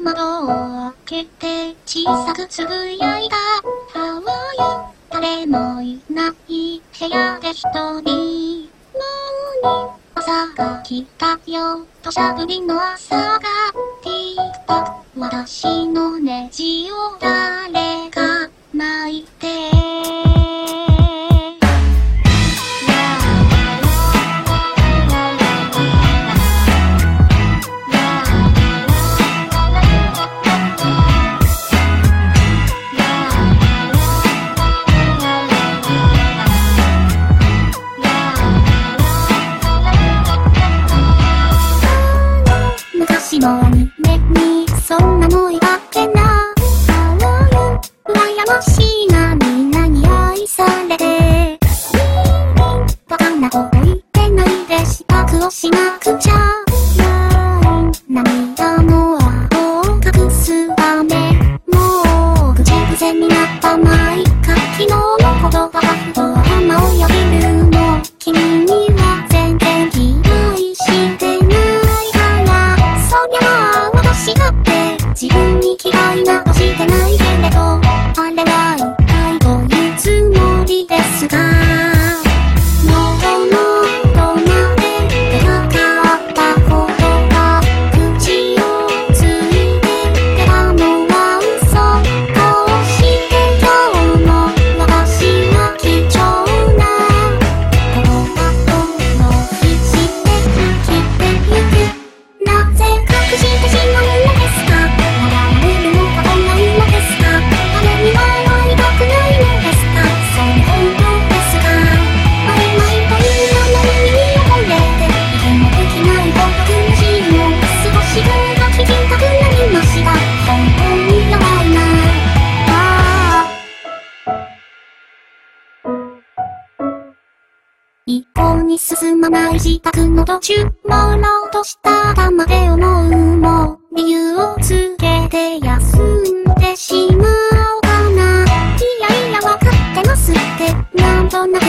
窓を開けて小さくつぶやいた。ハワイ誰もいない部屋で一人。もう朝が来たよ。土砂降りの朝が。TikTok 私のネジを誰？いなみんなに愛されて。バカなこと言ってないで支度をしなくちゃ涙の跡を隠すためもうぐちゃぐちゃになったまいか昨日の言葉がふと頭をよぎるの君には全然期待してないからそりゃあ私だって自分に嫌いなに進まない自宅の途中、もうろうとした頭で思うも、理由をつけて休んでしまおうかな。いやいやわかってますって、なんとなく